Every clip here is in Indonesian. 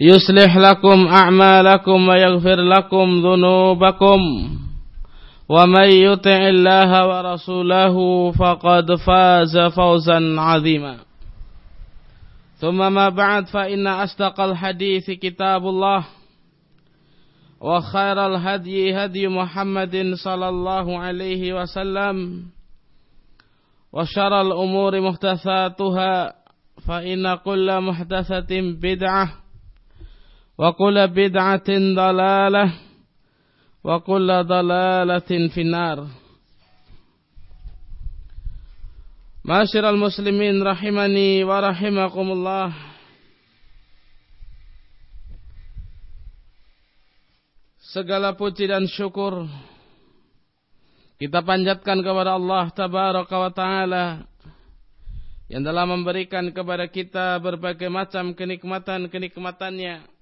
يصلح لكم أعمالكم ويغفر لكم ذنوبكم ومن يطع الله ورسوله فقد فاز فوزا عظيما. ثم ما بعد فإن أصدق الحديث كتاب الله وخير الهدي هدي محمد صلى الله عليه وسلم وشر الأمور محدثاتها فإن كل محدثة بدعة وكل بدعة ضلالة وكل ضلالة في النار معاشر المسلمين رحمني ورحمكم الله Segala puji dan syukur kita panjatkan kepada Allah Tabaraka wa Ta'ala yang telah memberikan kepada kita berbagai macam kenikmatan-kenikmatannya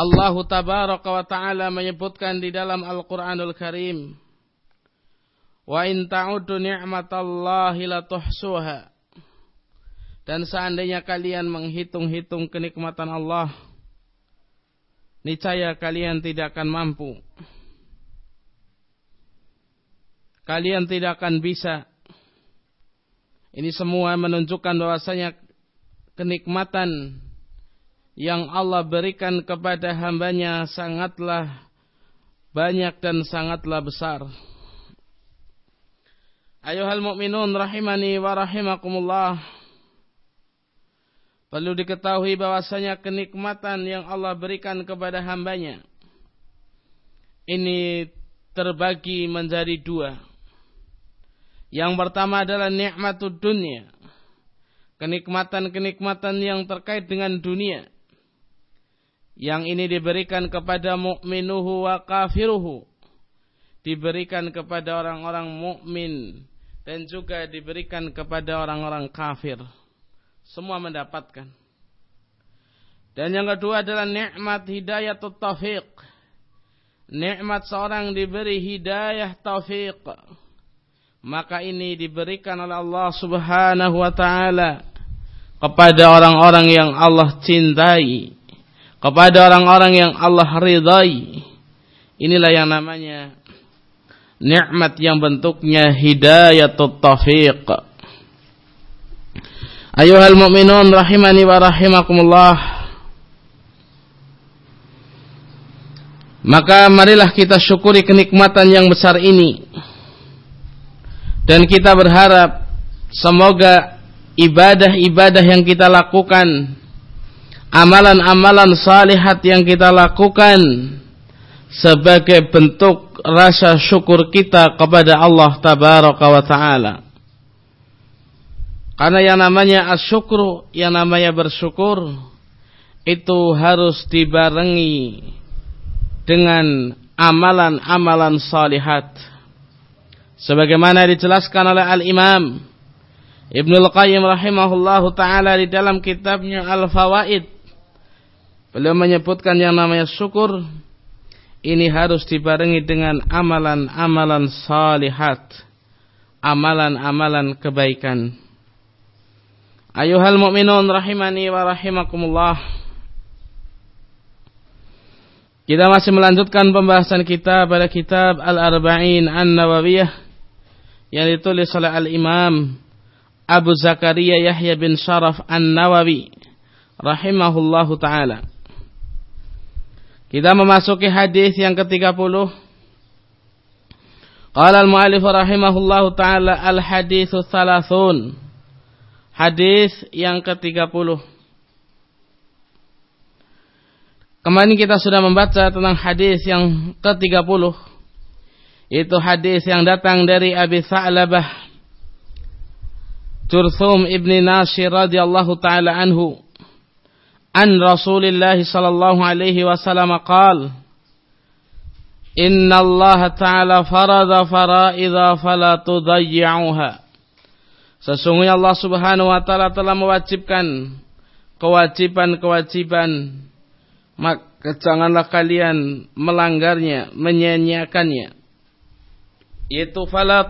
Allah tabaraka wa ta'ala menyebutkan di dalam Al-Quranul Karim. Wa in ta'udu ni'matallahi la tuhsuha. Dan seandainya kalian menghitung-hitung kenikmatan Allah, niscaya kalian tidak akan mampu. Kalian tidak akan bisa. Ini semua menunjukkan bahwasanya kenikmatan yang Allah berikan kepada hambanya sangatlah banyak dan sangatlah besar. Ayuhal mu'minun rahimani wa rahimakumullah. Perlu diketahui bahwasanya kenikmatan yang Allah berikan kepada hambanya. Ini terbagi menjadi dua. Yang pertama adalah nikmatud dunia. Kenikmatan-kenikmatan yang terkait dengan dunia yang ini diberikan kepada mukminuhu wa kafiruhu. Diberikan kepada orang-orang mukmin dan juga diberikan kepada orang-orang kafir. Semua mendapatkan. Dan yang kedua adalah nikmat hidayah taufik nikmat seorang diberi hidayah taufik maka ini diberikan oleh Allah Subhanahu wa taala kepada orang-orang yang Allah cintai kepada orang-orang yang Allah ridai. Inilah yang namanya nikmat yang bentuknya hidayatut taufiq. Ayuhal mu'minun rahimani wa rahimakumullah. Maka marilah kita syukuri kenikmatan yang besar ini. Dan kita berharap semoga ibadah-ibadah yang kita lakukan amalan-amalan salihat yang kita lakukan sebagai bentuk rasa syukur kita kepada Allah tabaraka wa taala. Karena yang namanya asyukru, yang namanya bersyukur itu harus dibarengi dengan amalan-amalan salihat. Sebagaimana dijelaskan oleh Al-Imam Ibnu Al-Qayyim rahimahullahu taala di dalam kitabnya Al-Fawaid Beliau menyebutkan yang namanya syukur ini harus dibarengi dengan amalan-amalan salihat, amalan-amalan kebaikan. Ayuhal mu'minun rahimani wa rahimakumullah. Kita masih melanjutkan pembahasan kita pada kitab Al-Arba'in An-Nawawiyah yang ditulis oleh Al-Imam Abu Zakaria Yahya bin Sharaf An-Nawawi rahimahullahu taala. Kita memasuki hadis yang ke-30. Qala al-mu'allif rahimahullahu taala al-haditsu thalathun. Hadis yang ke-30. Kemarin kita sudah membaca tentang hadis yang ke-30 Itu hadis yang datang dari Abi Sa'labah Jurthum ibni Nasir radhiyallahu taala anhu an Rasulillah sallallahu alaihi wasallam qaal Inna Allah ta'ala farada faraidha fala tudayyi'uha. Sesungguhnya Allah Subhanahu wa taala telah mewajibkan kewajiban-kewajiban. Maka janganlah kalian melanggarnya, menyanyiakannya. Yaitu fala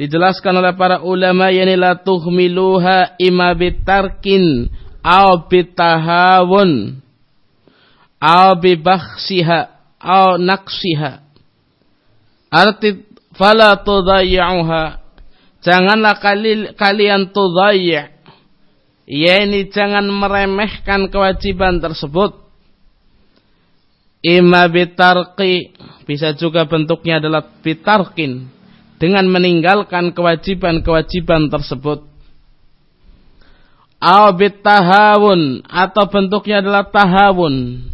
dijelaskan oleh para ulama yani tuhmiluha imma bitarkin aw bitahawun aw bibakhsiha aw naqsiha. Arti fala tudayyi'uha janganlah kalian tudayyi' Ya ini jangan meremehkan kewajiban tersebut. Ima bitarqi bisa juga bentuknya adalah bitarkin dengan meninggalkan kewajiban-kewajiban tersebut. Au tahawun atau bentuknya adalah tahawun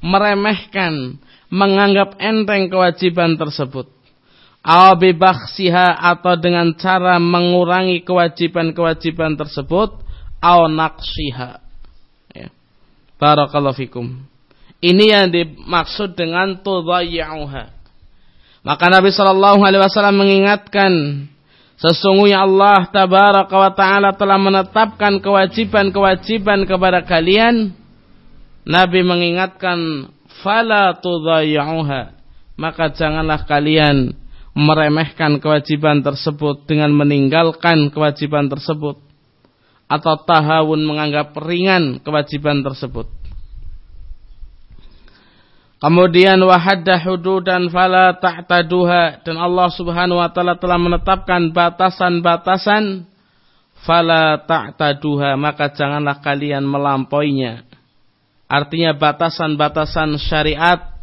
meremehkan menganggap enteng kewajiban tersebut. Au bibakhsiha atau dengan cara mengurangi kewajiban-kewajiban tersebut au naqsiha. Ya. Barakallahu fikum. Ini yang dimaksud dengan tudayyi'uha. Maka Nabi sallallahu alaihi wasallam mengingatkan sesungguhnya Allah tabaraka wa taala telah menetapkan kewajiban-kewajiban kepada kalian. Nabi mengingatkan fala tudayyi'uha. Maka janganlah kalian meremehkan kewajiban tersebut dengan meninggalkan kewajiban tersebut atau tahawun menganggap ringan kewajiban tersebut. Kemudian wahadda hududan fala ta'taduha dan Allah Subhanahu wa taala telah menetapkan batasan-batasan fala ta'taduha maka janganlah kalian melampauinya. Artinya batasan-batasan syariat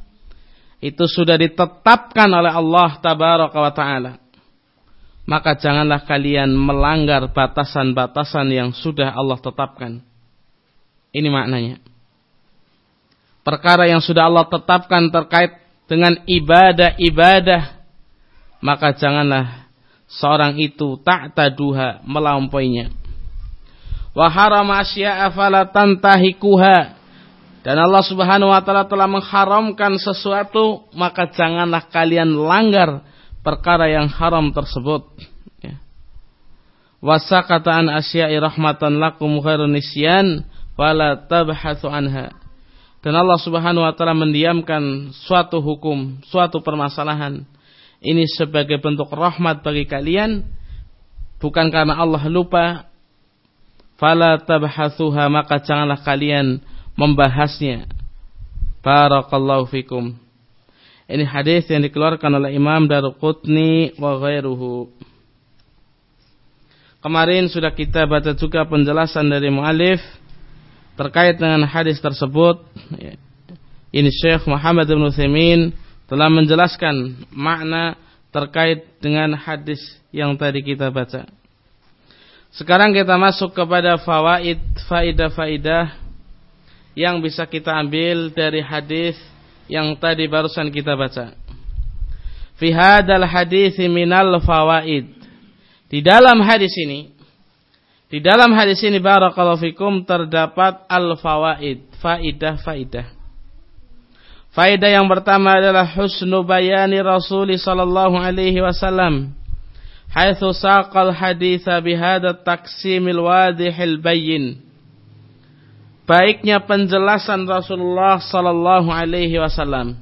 itu sudah ditetapkan oleh Allah tabaraka wa taala maka janganlah kalian melanggar batasan-batasan yang sudah Allah tetapkan. Ini maknanya. Perkara yang sudah Allah tetapkan terkait dengan ibadah-ibadah, maka janganlah seorang itu tak taduha melampauinya. Wa harama asya'a. Dan Allah Subhanahu wa taala telah mengharamkan sesuatu, maka janganlah kalian langgar perkara yang haram tersebut. Ya. Wasakata an asya'i rahmatan lakum khairun nisyan. Dan Allah Subhanahu wa taala mendiamkan suatu hukum, suatu permasalahan ini sebagai bentuk rahmat bagi kalian bukan karena Allah lupa fala tabhathuha maka janganlah kalian membahasnya. Barakallahu fikum. Ini hadis yang dikeluarkan oleh Imam Daruqutni wa ghairuhu. Kemarin sudah kita baca juga penjelasan dari mu'alif terkait dengan hadis tersebut. Ini Syekh Muhammad bin Utsaimin telah menjelaskan makna terkait dengan hadis yang tadi kita baca. Sekarang kita masuk kepada fawaid, faidah-faidah yang bisa kita ambil dari hadis yang tadi barusan kita baca. Fi hadal hadis minal fawaid. Di dalam hadis ini di dalam hadis ini barakallahu fikum terdapat al fawaid, faidah-faidah. Faidah yang pertama adalah husnu bayani Rasul sallallahu alaihi wasallam haitsu saqal haditsa bihadza taqsimil wadihil bayyin baiknya penjelasan Rasulullah sallallahu alaihi wasallam.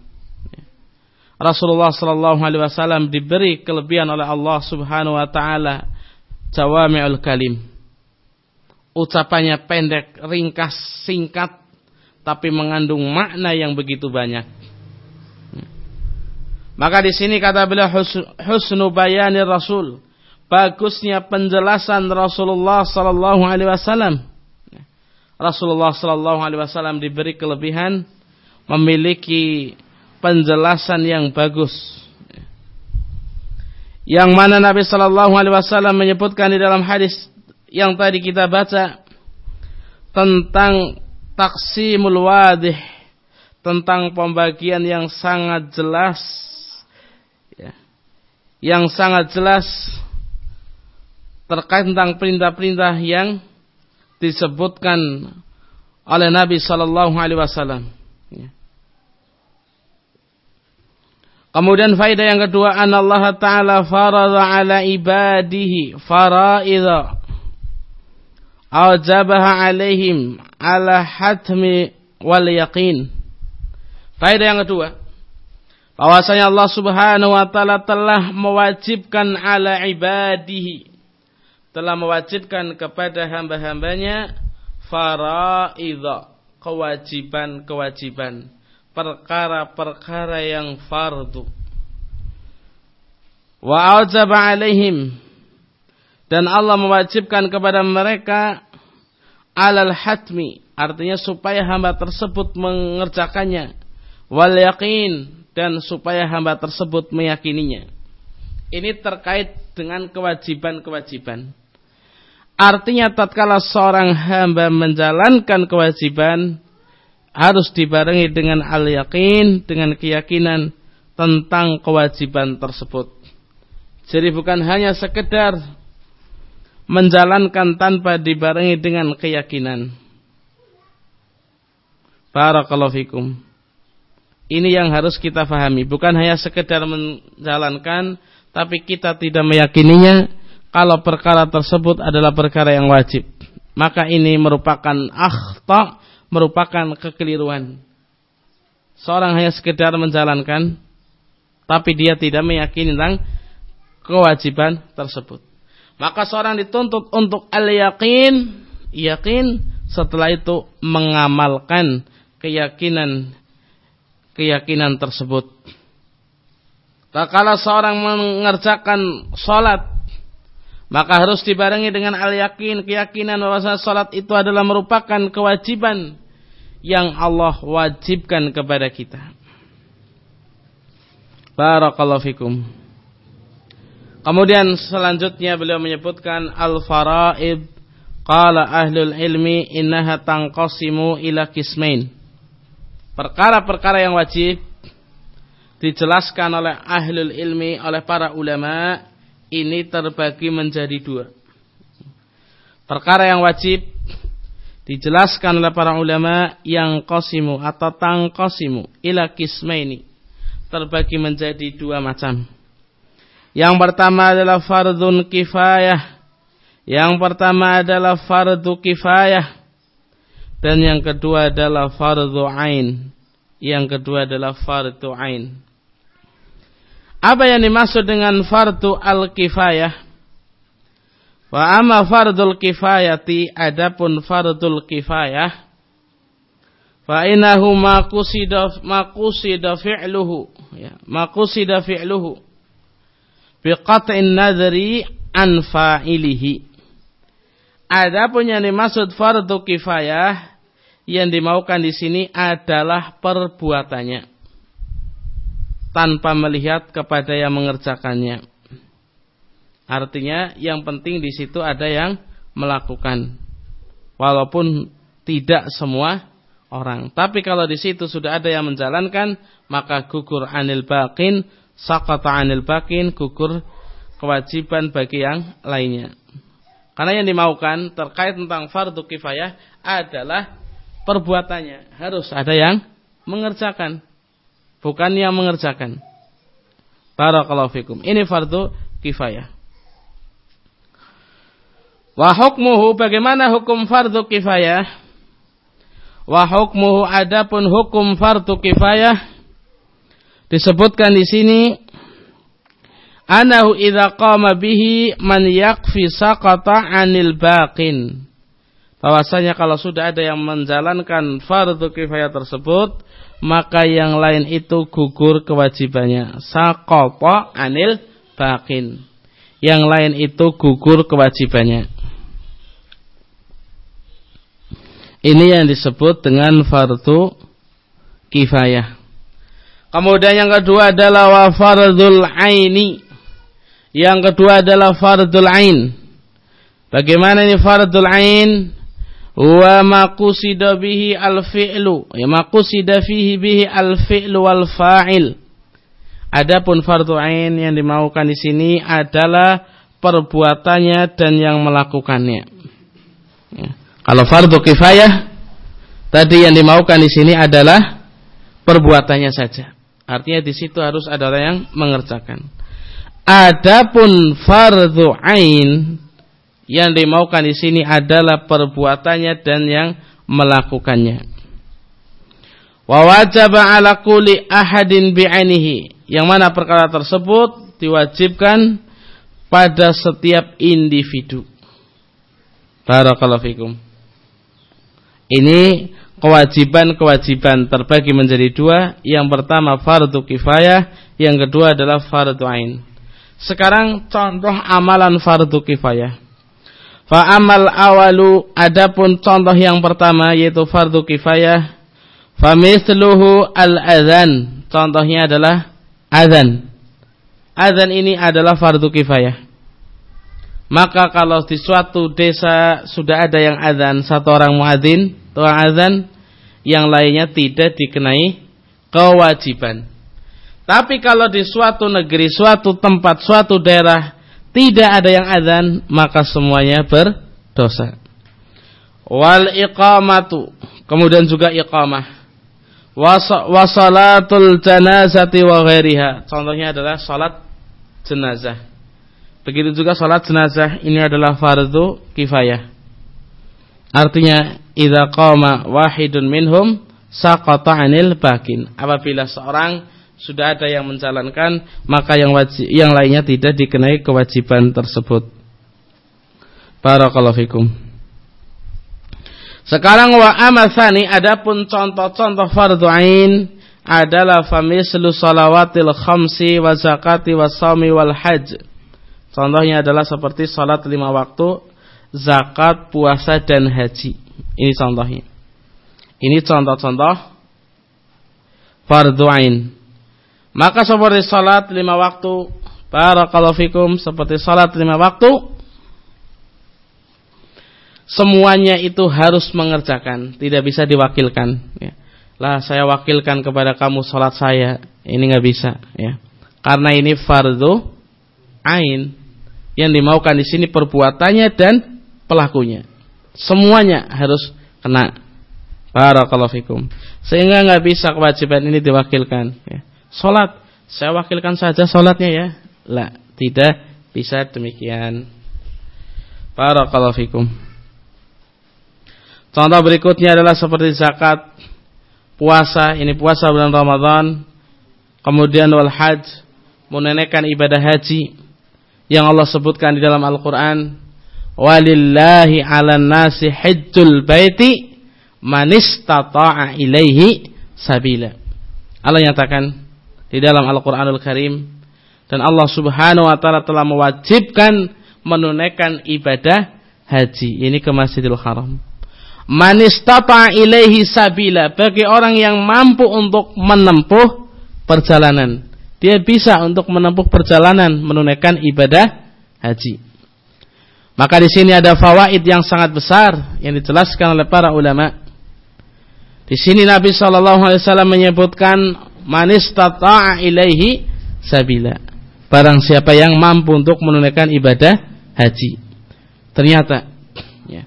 Rasulullah sallallahu alaihi wasallam diberi kelebihan oleh Allah Subhanahu wa taala jawami'ul kalim. Ucapannya pendek, ringkas, singkat tapi mengandung makna yang begitu banyak. Maka di sini kata beliau husnu bayani Rasul, bagusnya penjelasan Rasulullah sallallahu alaihi wasallam Rasulullah Sallallahu Alaihi Wasallam diberi kelebihan memiliki penjelasan yang bagus. yang mana Nabi Shallallahu Alaihi Wasallam menyebutkan di dalam hadis yang tadi kita baca tentang taksimul wadih tentang pembagian yang sangat jelas ya, yang sangat jelas terkait tentang perintah-perintah yang disebutkan oleh Nabi Shallallahu Alaihi Wasallam. Ya. Kemudian faedah yang kedua, Allah Taala farada ala ibadihi faraidha awjabaha alaihim ala hatmi wal yaqin. Faedah yang kedua, bahwasanya Allah Subhanahu wa taala telah mewajibkan ala ibadihi telah mewajibkan kepada hamba-hambanya faraidha kewajiban-kewajiban perkara-perkara yang fardu. Wa aujaba alaihim dan Allah mewajibkan kepada mereka alal hatmi artinya supaya hamba tersebut mengerjakannya wal yakin dan supaya hamba tersebut meyakininya. Ini terkait dengan kewajiban-kewajiban. Artinya tatkala seorang hamba menjalankan kewajiban harus dibarengi dengan al-yakin, dengan keyakinan tentang kewajiban tersebut. Jadi bukan hanya sekedar menjalankan tanpa dibarengi dengan keyakinan. Barakallahu fikum. Ini yang harus kita fahami, bukan hanya sekedar menjalankan tapi kita tidak meyakininya kalau perkara tersebut adalah perkara yang wajib. Maka ini merupakan akhta merupakan kekeliruan. Seorang hanya sekedar menjalankan, tapi dia tidak meyakini tentang kewajiban tersebut. Maka seorang dituntut untuk al-yakin, yakin, setelah itu mengamalkan keyakinan keyakinan tersebut. Tak kala seorang mengerjakan sholat maka harus dibarengi dengan al-yakin, keyakinan bahwa salat itu adalah merupakan kewajiban yang Allah wajibkan kepada kita. Barakallahu fikum. Kemudian selanjutnya beliau menyebutkan al-faraid qala ahlul ilmi innaha tanqasimu ila kismain. Perkara-perkara yang wajib dijelaskan oleh ahlul ilmi oleh para ulama ini terbagi menjadi dua. Perkara yang wajib dijelaskan oleh para ulama yang kosimu atau tang kosimu ila kismaini terbagi menjadi dua macam. Yang pertama adalah fardun kifayah. Yang pertama adalah fardu kifayah. Dan yang kedua adalah fardu ain. Yang kedua adalah fardu ain. Apa yang dimaksud dengan fardu al-kifayah? Wa amma fardul kifayati adapun fardul kifayah fa innahu ma qusida ma qusida fi'luhu ya ma qusida fi'luhu bi qat'in nadri an fa'ilihi Adapun yang dimaksud fardu kifayah yang dimaukan di sini adalah perbuatannya tanpa melihat kepada yang mengerjakannya. Artinya yang penting di situ ada yang melakukan. Walaupun tidak semua orang. Tapi kalau di situ sudah ada yang menjalankan, maka gugur anil bakin, sakata anil bakin, gugur kewajiban bagi yang lainnya. Karena yang dimaukan terkait tentang fardu kifayah adalah perbuatannya. Harus ada yang mengerjakan bukan yang mengerjakan. Barakallahu fikum. Ini fardu kifayah. Wa hukmuhu bagaimana hukum fardu kifayah? Wa hukmuhu adapun hukum fardu kifayah disebutkan di sini anahu idza qama bihi man yakfi saqata 'anil baqin. Bahwasanya kalau sudah ada yang menjalankan fardu kifayah tersebut, maka yang lain itu gugur kewajibannya. Sakopo anil bakin. Yang lain itu gugur kewajibannya. Ini yang disebut dengan fardu kifayah. Kemudian yang kedua adalah wa fardul aini. Yang kedua adalah fardul ain. Bagaimana ini fardul ain? Wa maqusida bihi al-fi'lu. Ya maqusida fihi bihi al-fi'lu wal fa'il. Adapun fardhu ain yang dimaukan di sini adalah perbuatannya dan yang melakukannya. Ya. Kalau fardhu kifayah tadi yang dimaukan di sini adalah perbuatannya saja. Artinya di situ harus ada orang yang mengerjakan. Adapun fardhu ain yang dimaukan di sini adalah perbuatannya dan yang melakukannya. Wa wajaba ala kulli ahadin bi'ainihi. Yang mana perkara tersebut diwajibkan pada setiap individu. Barakallahu fikum. Ini kewajiban-kewajiban terbagi menjadi dua. Yang pertama fardu kifayah, yang kedua adalah fardu ain. Sekarang contoh amalan fardu kifayah. Fa amal awalu adapun contoh yang pertama yaitu fardu kifayah fa misluhu al adzan contohnya adalah adzan adzan ini adalah fardu kifayah maka kalau di suatu desa sudah ada yang adzan satu orang muadzin tukang adzan yang lainnya tidak dikenai kewajiban tapi kalau di suatu negeri suatu tempat suatu daerah tidak ada yang azan maka semuanya berdosa. Wal iqamatu kemudian juga iqamah. Wasalatul janazati wa ghairiha. Contohnya adalah salat jenazah. Begitu juga salat jenazah ini adalah fardu kifayah. Artinya idza qama wahidun minhum saqata 'anil bakin. Apabila seorang sudah ada yang menjalankan maka yang wajib yang lainnya tidak dikenai kewajiban tersebut. Barakallahu fikum. Sekarang wa amasani adapun contoh-contoh fardu ain adalah famislu salawatil khamsi wa zakati wa sawmi wal hajj. Contohnya adalah seperti salat lima waktu, zakat, puasa dan haji. Ini contohnya. Ini contoh-contoh fardu ain. Maka seperti salat lima waktu, barakallahu fikum, seperti salat lima waktu, semuanya itu harus mengerjakan, tidak bisa diwakilkan. Ya. Lah saya wakilkan kepada kamu salat saya, ini nggak bisa, ya. Karena ini fardu ain yang dimaukan di sini perbuatannya dan pelakunya. Semuanya harus kena. Barakallahu fikum. Sehingga nggak bisa kewajiban ini diwakilkan. Ya. Salat, saya wakilkan saja salatnya ya. La, tidak bisa demikian. Barakallahu fikum. Contoh berikutnya adalah seperti zakat, puasa, ini puasa bulan Ramadan, kemudian wal hajj, menunaikan ibadah haji yang Allah sebutkan di dalam Al-Qur'an, walillahi 'alan nasi hajjul baiti man istata'a ilaihi sabila. Allah nyatakan di dalam Al-Qur'anul Karim dan Allah Subhanahu wa taala telah mewajibkan menunaikan ibadah haji ini ke Masjidil Haram. Man istata ilaihi sabila bagi orang yang mampu untuk menempuh perjalanan. Dia bisa untuk menempuh perjalanan menunaikan ibadah haji. Maka di sini ada fawaid yang sangat besar yang dijelaskan oleh para ulama. Di sini Nabi Shallallahu Alaihi Wasallam menyebutkan manis tata'a ilaihi sabila. Barang siapa yang mampu untuk menunaikan ibadah haji. Ternyata ya,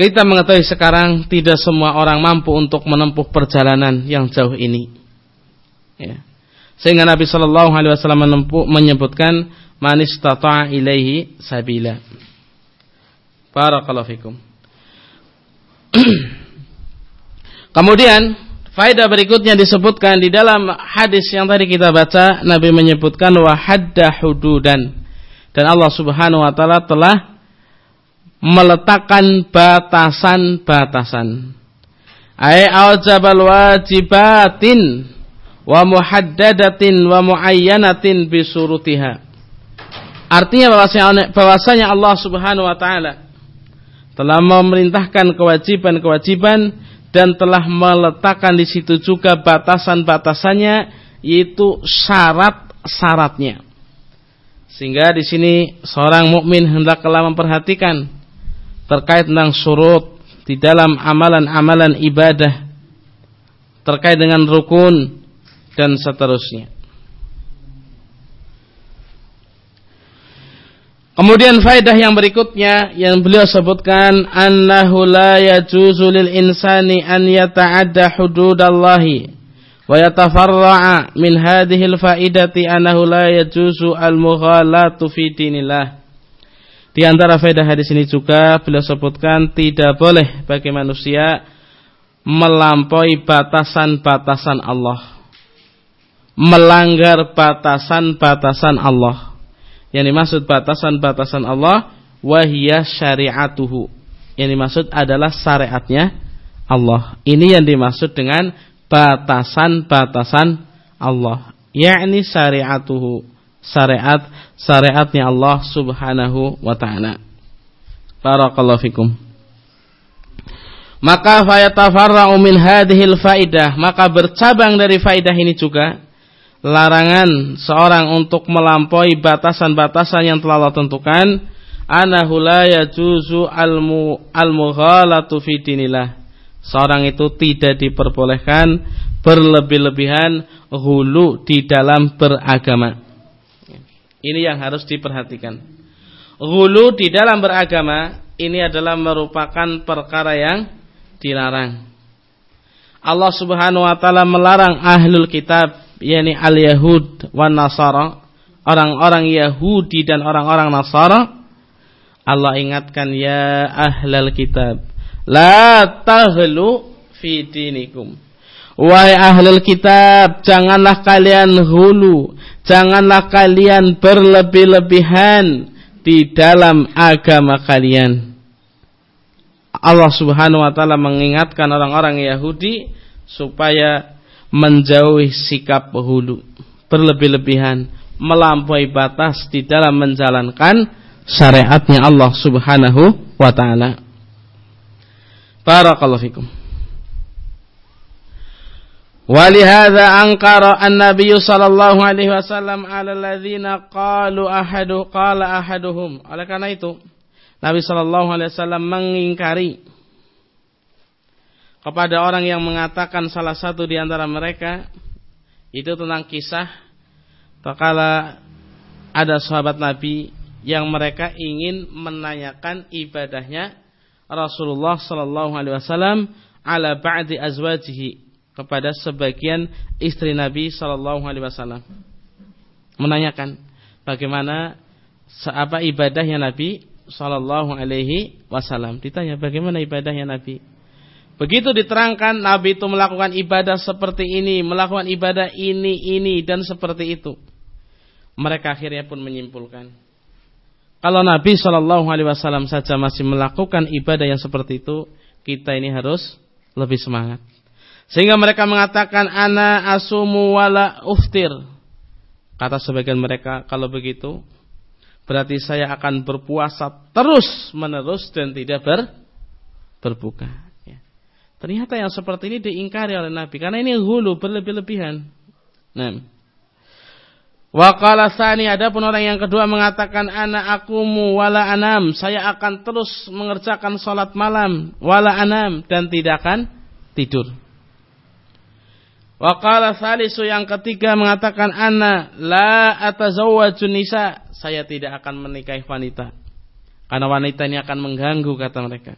kita mengetahui sekarang tidak semua orang mampu untuk menempuh perjalanan yang jauh ini. Ya. Sehingga Nabi Shallallahu Alaihi Wasallam menyebutkan manis tata'a ilaihi sabila. Barakallahu fikum. Kemudian Faedah berikutnya disebutkan di dalam hadis yang tadi kita baca, Nabi menyebutkan wahadda hududan. Dan Allah Subhanahu wa taala telah meletakkan batasan-batasan. Ai aujabal wajibatin wa muhaddadatin wa muayyanatin bisurutiha. Artinya bahwasanya, Allah Subhanahu wa taala telah memerintahkan kewajiban-kewajiban dan telah meletakkan di situ juga batasan-batasannya yaitu syarat-syaratnya. Sehingga di sini seorang mukmin hendaklah memperhatikan terkait tentang surut di dalam amalan-amalan ibadah terkait dengan rukun dan seterusnya. Kemudian faedah yang berikutnya yang beliau sebutkan annahu la yajuzu lil insani an yata'adda hududallahi wa yatafarra'a min hadhihi al faidati annahu la yajuzu al mughalatu fi dinillah. Di antara faedah hadis ini juga beliau sebutkan tidak boleh bagi manusia melampaui batasan-batasan Allah. Melanggar batasan-batasan Allah yang dimaksud batasan-batasan Allah wahia syariatuhu. Yang dimaksud adalah syariatnya Allah. Ini yang dimaksud dengan batasan-batasan Allah. Yakni syariatuhu. Syariat syariatnya Allah Subhanahu wa taala. Barakallahu fikum. Maka fayatafarra'u min hadhil faidah, maka bercabang dari faidah ini juga larangan seorang untuk melampaui batasan-batasan yang telah Allah tentukan. Anahu la yajuzu al-mughalatu fi dinillah. Seorang itu tidak diperbolehkan berlebih-lebihan hulu di dalam beragama. Ini yang harus diperhatikan. Hulu di dalam beragama ini adalah merupakan perkara yang dilarang. Allah Subhanahu wa taala melarang ahlul kitab yakni al-Yahud wan Nasara, orang-orang Yahudi dan orang-orang Nasara, Allah ingatkan ya ahlal kitab, la taghlu fi dinikum. Wahai ahlul kitab, janganlah kalian hulu, janganlah kalian berlebih-lebihan di dalam agama kalian. Allah Subhanahu wa taala mengingatkan orang-orang Yahudi supaya menjauhi sikap hulu, berlebih-lebihan, melampaui batas di dalam menjalankan syariatnya Allah Subhanahu wa taala. Barakallahu fikum. Walihada angkara an-nabiy sallallahu alaihi wasallam ala alladziina qalu ahadu qala ahaduhum. Oleh karena itu, Nabi sallallahu alaihi wasallam mengingkari kepada orang yang mengatakan salah satu di antara mereka itu tentang kisah takala ada sahabat Nabi yang mereka ingin menanyakan ibadahnya Rasulullah sallallahu alaihi wasallam ala ba'di azwajihi kepada sebagian istri Nabi sallallahu alaihi wasallam. Menanyakan bagaimana apa ibadahnya Nabi sallallahu alaihi wasallam. Ditanya bagaimana ibadahnya Nabi Begitu diterangkan Nabi itu melakukan ibadah seperti ini, melakukan ibadah ini, ini dan seperti itu. Mereka akhirnya pun menyimpulkan. Kalau Nabi Shallallahu Alaihi Wasallam saja masih melakukan ibadah yang seperti itu, kita ini harus lebih semangat. Sehingga mereka mengatakan ana asumu wala uftir. Kata sebagian mereka, kalau begitu berarti saya akan berpuasa terus menerus dan tidak ber, berbuka. Ternyata yang seperti ini diingkari oleh Nabi karena ini hulu berlebih-lebihan. Nah. Wa tsani adapun orang yang kedua mengatakan ana akumu wala anam, saya akan terus mengerjakan salat malam wala anam dan tidak akan tidur. Wa qala yang ketiga mengatakan ana la atazawwaju nisa, saya tidak akan menikahi wanita. Karena wanita ini akan mengganggu kata mereka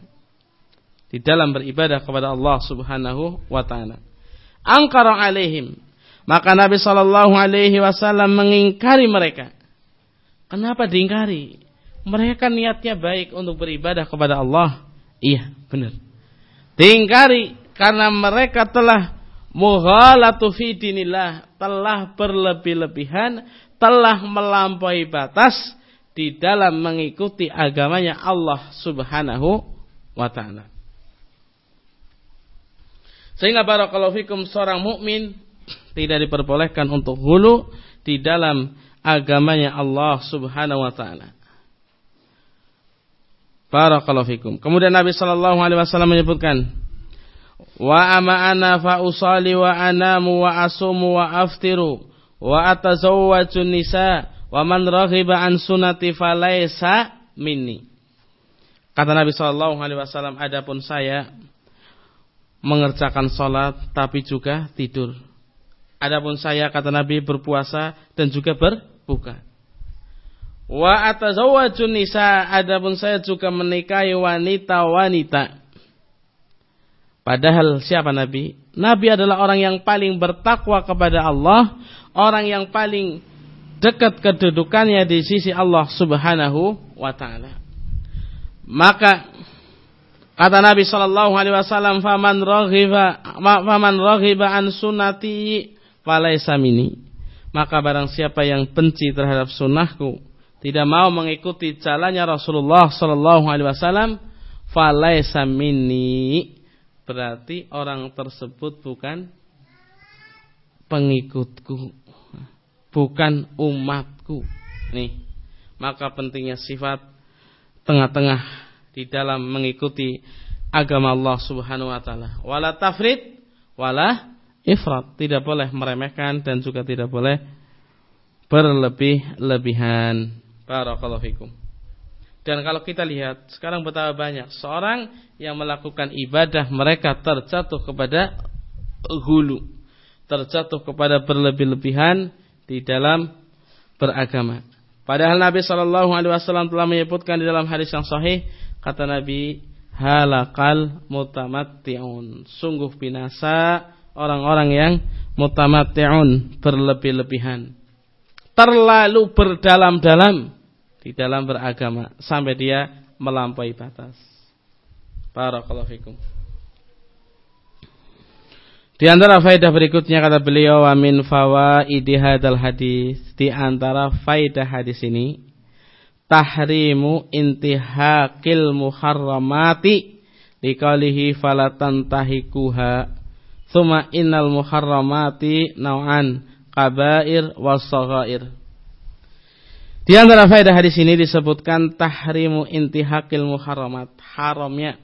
di dalam beribadah kepada Allah Subhanahu wa taala. Angkara alaihim. Maka Nabi sallallahu alaihi wasallam mengingkari mereka. Kenapa diingkari? Mereka niatnya baik untuk beribadah kepada Allah. Iya, benar. Diingkari karena mereka telah mughalatu fi dinillah, telah berlebih-lebihan, telah melampaui batas di dalam mengikuti agamanya Allah Subhanahu wa taala. Sehingga barakallahu fikum seorang mukmin tidak diperbolehkan untuk hulu di dalam agamanya Allah Subhanahu wa taala. Barakallahu fikum. Kemudian Nabi sallallahu alaihi wasallam menyebutkan, "Wa ama ana fa usali wa anamu wa asumu wa aftiru wa atazawwaju nisa Wa man raghiba an sunnati falaysa minni. Kata Nabi sallallahu alaihi wasallam, adapun saya mengerjakan salat tapi juga tidur. Adapun saya kata Nabi berpuasa dan juga berbuka. Wa atazawwajun nisa, adapun saya juga menikahi wanita-wanita. Padahal siapa Nabi? Nabi adalah orang yang paling bertakwa kepada Allah, orang yang paling dekat kedudukannya di sisi Allah Subhanahu wa taala. Maka kata Nabi sallallahu alaihi wasallam faman raghiba faman raghiba an sunnati falaysa minni. Maka barang siapa yang benci terhadap sunnahku, tidak mau mengikuti jalannya Rasulullah sallallahu alaihi wasallam, minni. Berarti orang tersebut bukan pengikutku bukan umatku. Nih, maka pentingnya sifat tengah-tengah di dalam mengikuti agama Allah Subhanahu wa taala. Wala tafrid wala ifrat. Tidak boleh meremehkan dan juga tidak boleh berlebih-lebihan. Barakallahu fikum. Dan kalau kita lihat sekarang betapa banyak seorang yang melakukan ibadah mereka terjatuh kepada hulu, terjatuh kepada berlebih-lebihan di dalam beragama. Padahal Nabi Shallallahu Alaihi Wasallam telah menyebutkan di dalam hadis yang sahih kata Nabi halakal mutamatti'un sungguh binasa orang-orang yang mutamatti'un berlebih-lebihan terlalu berdalam-dalam di dalam beragama sampai dia melampaui batas. Barakallahu fikum. Di antara faedah berikutnya kata beliau wa min fawaidi hadal hadis di antara faedah hadis ini tahrimu intihakil muharramati liqalihi falatantahikuha thumma innal muharramati nau'an kabair wasaghair Di antara faedah hadis ini disebutkan tahrimu intihakil muharramat haramnya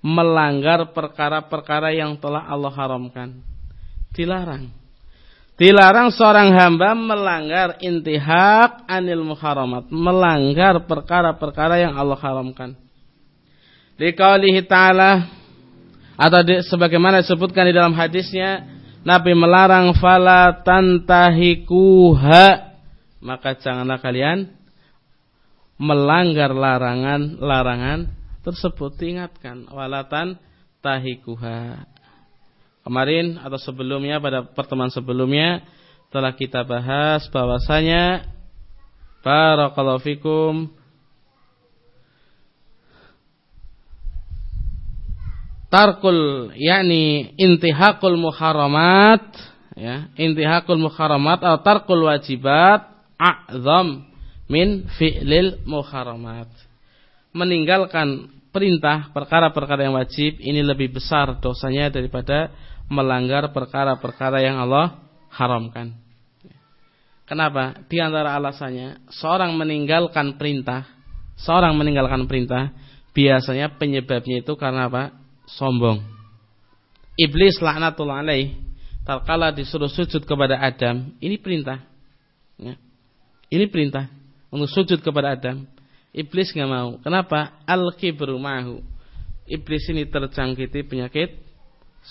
melanggar perkara-perkara yang telah Allah haramkan. Dilarang. Dilarang seorang hamba melanggar intihak anil muharamat. Melanggar perkara-perkara yang Allah haramkan. Dikaulihi ta'ala. Atau di, sebagaimana disebutkan di dalam hadisnya. Nabi melarang fala tantahikuha. Maka janganlah kalian melanggar larangan-larangan tersebut diingatkan walatan tahikuha. Kemarin atau sebelumnya pada pertemuan sebelumnya telah kita bahas bahwasanya barakallahu fikum tarkul yakni intihakul muharamat ya intihakul muharamat atau tarkul wajibat a'zam min fi'lil muharamat meninggalkan perintah perkara-perkara yang wajib ini lebih besar dosanya daripada melanggar perkara-perkara yang Allah haramkan. Kenapa? Di antara alasannya, seorang meninggalkan perintah, seorang meninggalkan perintah, biasanya penyebabnya itu karena apa? Sombong. Iblis laknatullah alaih, tatkala disuruh sujud kepada Adam, ini perintah. Ya. Ini perintah untuk sujud kepada Adam. Iblis nggak mau. Kenapa? Al-kibru. Iblis ini terjangkiti penyakit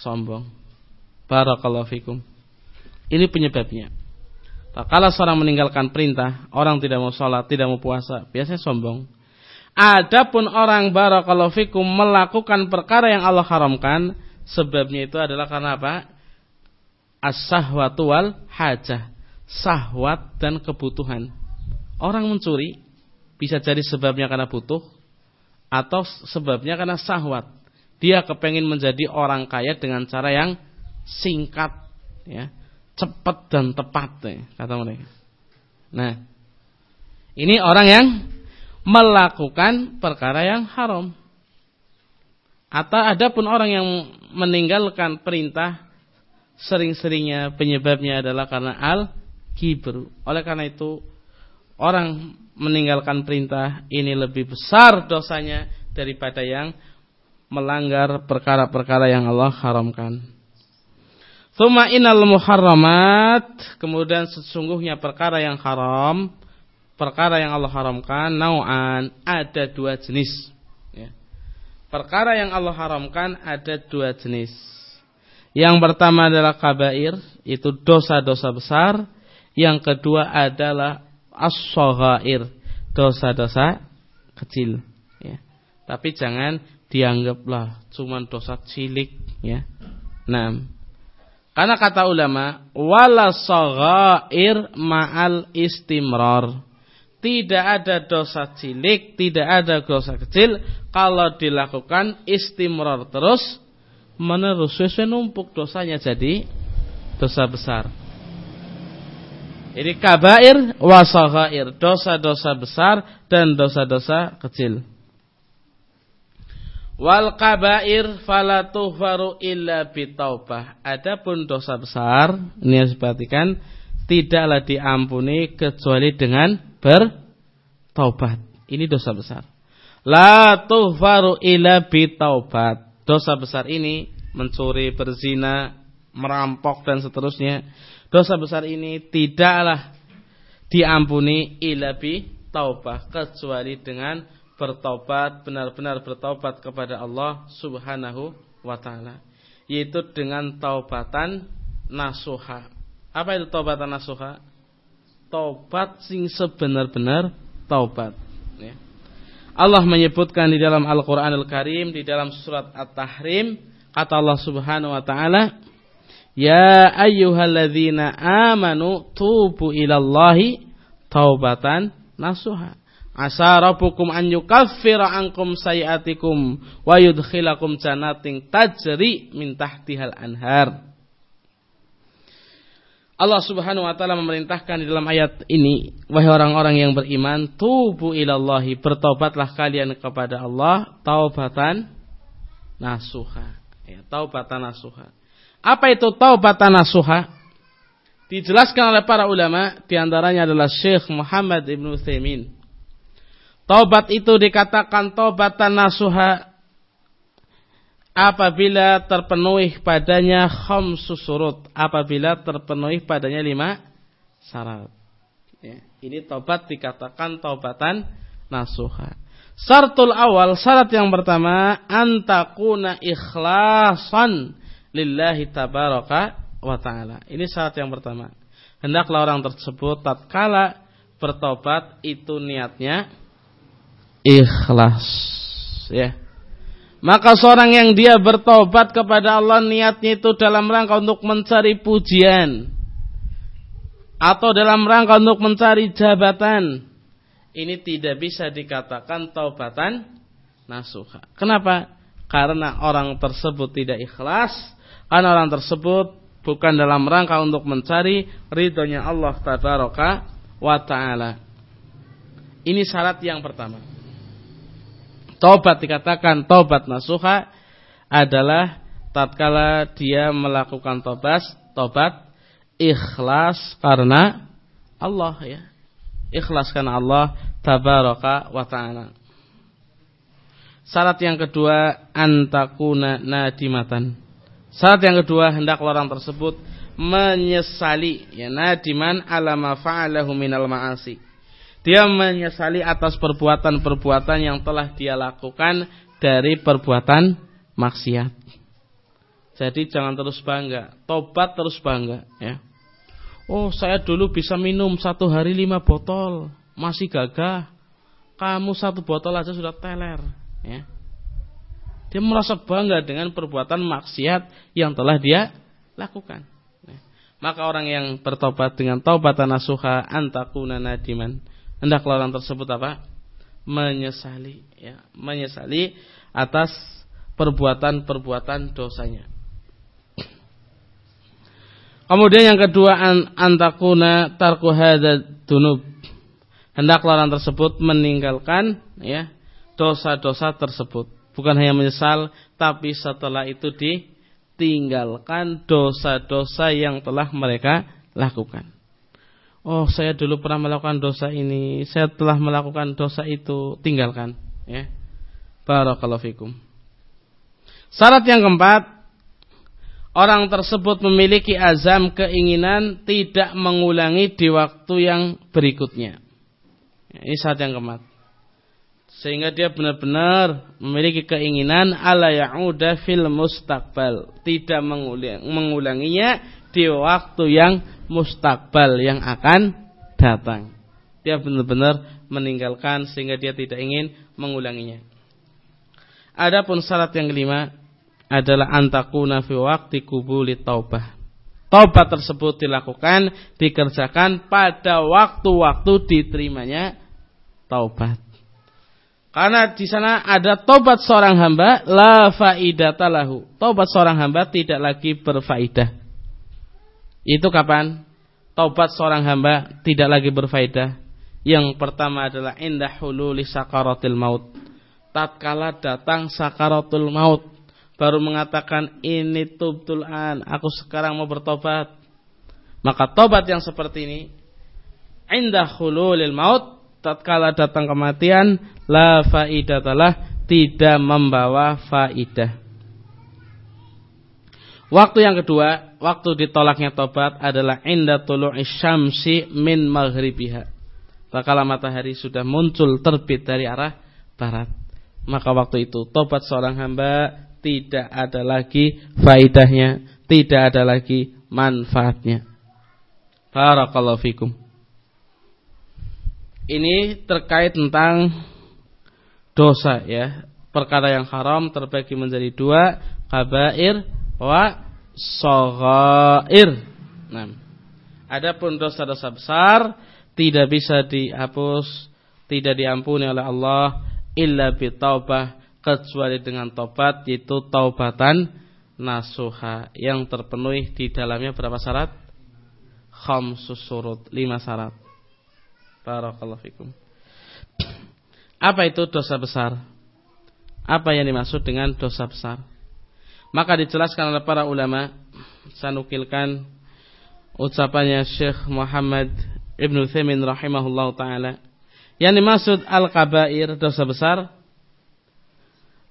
sombong. Barakallahu fikum. Ini penyebabnya. Kalau seorang meninggalkan perintah, orang tidak mau sholat, tidak mau puasa, biasanya sombong. Adapun orang barakallahu fikum melakukan perkara yang Allah haramkan, sebabnya itu adalah karena apa? As-sahwatu wal hajah. Sahwat dan kebutuhan. Orang mencuri, bisa jadi sebabnya karena butuh atau sebabnya karena sahwat. Dia kepengen menjadi orang kaya dengan cara yang singkat, ya, cepat dan tepat, ya, kata mereka. Nah, ini orang yang melakukan perkara yang haram. Atau ada pun orang yang meninggalkan perintah sering-seringnya penyebabnya adalah karena al-kibru. Oleh karena itu orang meninggalkan perintah ini lebih besar dosanya daripada yang melanggar perkara-perkara yang Allah haramkan. Thumma inal muharramat kemudian sesungguhnya perkara yang haram perkara yang Allah haramkan nau'an ada dua jenis. Ya. Perkara yang Allah haramkan ada dua jenis. Yang pertama adalah kabair, itu dosa-dosa besar. Yang kedua adalah as dosa-dosa kecil. Ya. Tapi jangan dianggaplah cuma dosa cilik. Ya. Nah, karena kata ulama, wala saghair ma'al istimrar. Tidak ada dosa cilik, tidak ada dosa kecil kalau dilakukan istimrar terus menerus sesuai numpuk dosanya jadi dosa besar. Ini kabair wasaghair, dosa-dosa besar dan dosa-dosa kecil. Wal kabair fala tuhfaru illa bitaubah. Adapun dosa besar, ini harus diperhatikan, tidaklah diampuni kecuali dengan bertaubat. Ini dosa besar. La tuhfaru illa bitaubat. Dosa besar ini mencuri, berzina, merampok dan seterusnya. Dosa besar ini tidaklah diampuni illa bitaubat kecuali dengan bertobat, benar-benar bertobat kepada Allah Subhanahu wa taala, yaitu dengan taubatan nasuha. Apa itu taubatan nasuha? Taubat sing sebenar-benar taubat, ya. Allah menyebutkan di dalam Al-Qur'anul Karim di dalam surat At-Tahrim kata Allah Subhanahu wa taala Ya ayyuhalladzina amanu tubu ilallahi taubatan nasuha Asa rabbukum an yukaffira ankum sayiatikum wa yudkhilakum jannatin tajri min tahtihal anhar. Allah Subhanahu wa taala memerintahkan di dalam ayat ini, wahai orang-orang yang beriman, tubu ilallahi, bertobatlah kalian kepada Allah taubatan nasuha. Ya, taubatan nasuha. Apa itu taubatan nasuha? Dijelaskan oleh para ulama, di antaranya adalah Syekh Muhammad Ibn Utsaimin Tobat itu dikatakan tobatan nasuha apabila terpenuhi padanya khamsu surut, apabila terpenuhi padanya lima syarat. Ya, ini tobat dikatakan tobatan nasuha. Sartul awal, syarat yang pertama, antakuna ikhlasan lillahi tabaraka wa ta'ala. Ini syarat yang pertama. Hendaklah orang tersebut tatkala bertobat itu niatnya ikhlas ya. Maka seorang yang dia bertobat kepada Allah niatnya itu dalam rangka untuk mencari pujian. Atau dalam rangka untuk mencari jabatan. Ini tidak bisa dikatakan taubatan nasuha. Kenapa? Karena orang tersebut tidak ikhlas. Karena orang tersebut bukan dalam rangka untuk mencari ridhonya Allah tabaraka wa taala. Ini syarat yang pertama Tobat dikatakan tobat nasuha adalah tatkala dia melakukan tobat, tobat ikhlas karena Allah ya. Ikhlas karena Allah tabaraka wa taala. Syarat yang kedua antakuna nadimatan. Syarat yang kedua hendak orang tersebut menyesali ya nadiman ala ma fa'alahu minal ma'asi dia menyesali atas perbuatan-perbuatan yang telah dia lakukan dari perbuatan maksiat. Jadi jangan terus bangga, tobat terus bangga ya. Oh saya dulu bisa minum satu hari lima botol, masih gagah. Kamu satu botol aja sudah teler ya. Dia merasa bangga dengan perbuatan maksiat yang telah dia lakukan. Ya. Maka orang yang bertobat dengan taubatan nasuha antakuna nadiman hendaklah orang tersebut apa? menyesali ya, menyesali atas perbuatan-perbuatan dosanya. Kemudian yang kedua an antakuna tarku dunub. Hendaklah orang tersebut meninggalkan ya dosa-dosa tersebut. Bukan hanya menyesal, tapi setelah itu ditinggalkan dosa-dosa yang telah mereka lakukan. Oh, saya dulu pernah melakukan dosa ini, saya telah melakukan dosa itu, tinggalkan, ya. Barakallahu fikum. Syarat yang keempat, orang tersebut memiliki azam keinginan tidak mengulangi di waktu yang berikutnya. Ini saat yang keempat. Sehingga dia benar-benar memiliki keinginan ala ya'uda fil mustaqbal. Tidak mengulang, mengulanginya di waktu yang mustakbal yang akan datang. Dia benar-benar meninggalkan sehingga dia tidak ingin mengulanginya. Adapun syarat yang kelima adalah antakuna fi waqti kubuli taubah. Taubat tersebut dilakukan, dikerjakan pada waktu-waktu diterimanya taubat. Karena di sana ada taubat seorang hamba la faidata lahu. Taubat seorang hamba tidak lagi berfaidah. Itu kapan? Taubat seorang hamba tidak lagi berfaidah. Yang pertama adalah indah hululi sakaratil maut. Tatkala datang sakaratul maut baru mengatakan ini tubtul an, aku sekarang mau bertobat. Maka tobat yang seperti ini indah hululil maut tatkala datang kematian la faidatalah tidak membawa faidah. Waktu yang kedua, waktu ditolaknya tobat adalah inda tulu'i syamsi min maghribiha. Tatkala matahari sudah muncul terbit dari arah barat. Maka waktu itu tobat seorang hamba tidak ada lagi faidahnya, tidak ada lagi manfaatnya. Barakallahu fikum. Ini terkait tentang dosa ya. Perkara yang haram terbagi menjadi dua, kabair wa soghair. Nah, adapun dosa-dosa besar tidak bisa dihapus, tidak diampuni oleh Allah illa bitaubah kecuali dengan tobat yaitu taubatan nasuha yang terpenuhi di dalamnya berapa syarat? Khamsus surut, lima syarat. Barakallahu fikum. Apa itu dosa besar? Apa yang dimaksud dengan dosa besar? Maka dijelaskan oleh para ulama, saya nukilkan ucapannya Syekh Muhammad Ibn Thaymin rahimahullah ta'ala. Yang dimaksud al-kabair, dosa besar,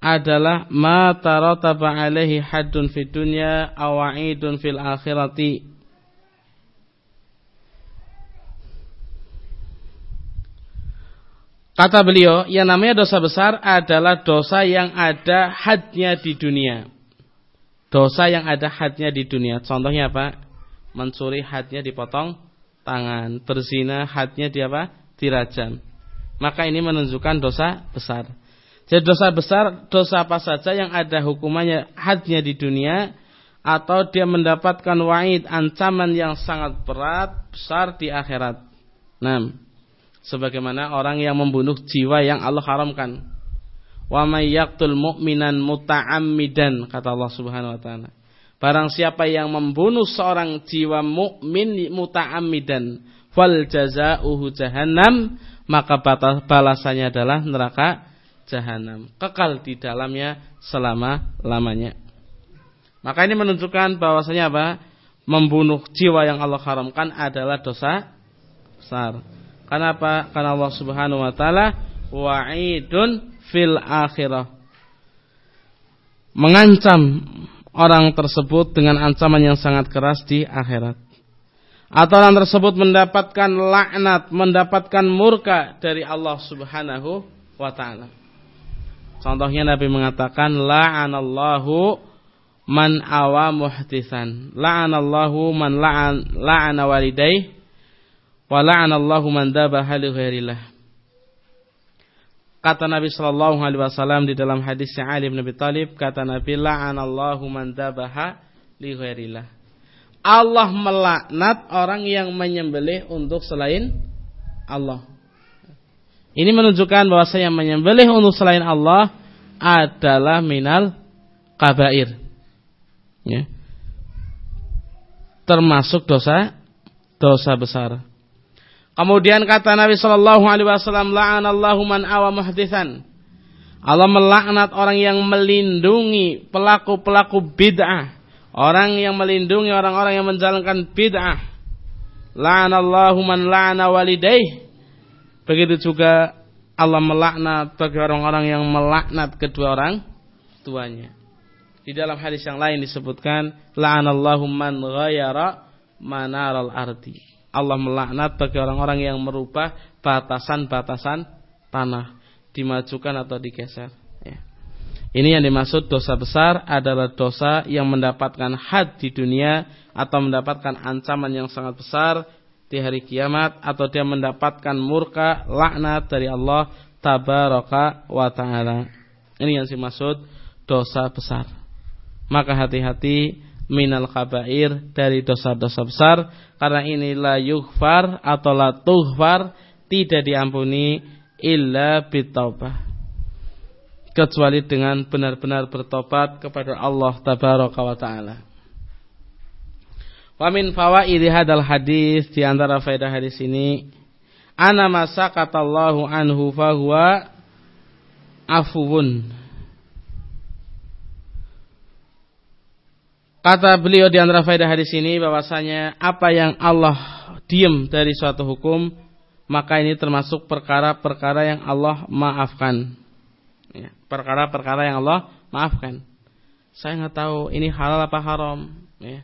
adalah ma tarataba alaihi haddun fid dunya aw wa'idun fil akhirati Kata beliau, yang namanya dosa besar adalah dosa yang ada hadnya di dunia. Dosa yang ada hadnya di dunia. Contohnya apa? Mencuri hadnya dipotong tangan. Berzina hadnya di apa? Dirajam. Maka ini menunjukkan dosa besar. Jadi dosa besar, dosa apa saja yang ada hukumannya hadnya di dunia atau dia mendapatkan wa'id ancaman yang sangat berat besar di akhirat. Nah, sebagaimana orang yang membunuh jiwa yang Allah haramkan. Wa may yaqtul mu'minan muta'ammidan kata Allah Subhanahu wa taala. Barang siapa yang membunuh seorang jiwa mukmin muta'ammidan fal jazaohu jahannam maka balasannya adalah neraka jahanam, kekal di dalamnya selama-lamanya. Maka ini menunjukkan bahwasanya apa? Membunuh jiwa yang Allah haramkan adalah dosa besar. Kenapa? Karena Allah Subhanahu wa taala wa'idun fil akhirah. Mengancam orang tersebut dengan ancaman yang sangat keras di akhirat. Atau orang tersebut mendapatkan laknat, mendapatkan murka dari Allah Subhanahu wa taala. Contohnya Nabi mengatakan la'anallahu man awa muhtisan. La'anallahu man la'an la'ana walidayh wa la'anallahu man dabaha li ghairillah. Kata Nabi sallallahu alaihi wasallam di dalam hadisnya Ali bin Abi Thalib, kata Nabi la'anallahu man dabaha li ghairillah. Allah melaknat orang yang menyembelih untuk selain Allah. Ini menunjukkan bahwa saya menyembelih untuk selain Allah adalah minal kabair. Ya. Termasuk dosa dosa besar. Kemudian kata Nabi Shallallahu Alaihi Wasallam, la'anallahu man awa muhdithan. Allah melaknat orang yang melindungi pelaku-pelaku bid'ah. Orang yang melindungi orang-orang yang menjalankan bid'ah. La'anallahu man la'ana walidaih. Begitu juga Allah melaknat bagi orang-orang yang melaknat kedua orang tuanya. Di dalam hadis yang lain disebutkan la'anallahu man ghayyara manaral ardi. Allah melaknat bagi orang-orang yang merubah batasan-batasan tanah dimajukan atau digeser. Ya. Ini yang dimaksud dosa besar adalah dosa yang mendapatkan had di dunia atau mendapatkan ancaman yang sangat besar di hari kiamat atau dia mendapatkan murka laknat dari Allah tabaraka wa taala. Ini yang dimaksud dosa besar. Maka hati-hati minal kabair dari dosa-dosa besar karena ini la yughfar atau la tughfar tidak diampuni illa bitaubah kecuali dengan benar-benar bertobat kepada Allah tabaraka wa taala. Wa min fawaidi hadal hadis di antara faedah hadis ini ana masakatallahu anhu fahuwa afuun. Kata beliau di antara faedah hadis ini bahwasanya apa yang Allah diam dari suatu hukum maka ini termasuk perkara-perkara yang Allah maafkan. Ya, perkara-perkara yang Allah maafkan. Saya nggak tahu ini halal apa haram. Ya.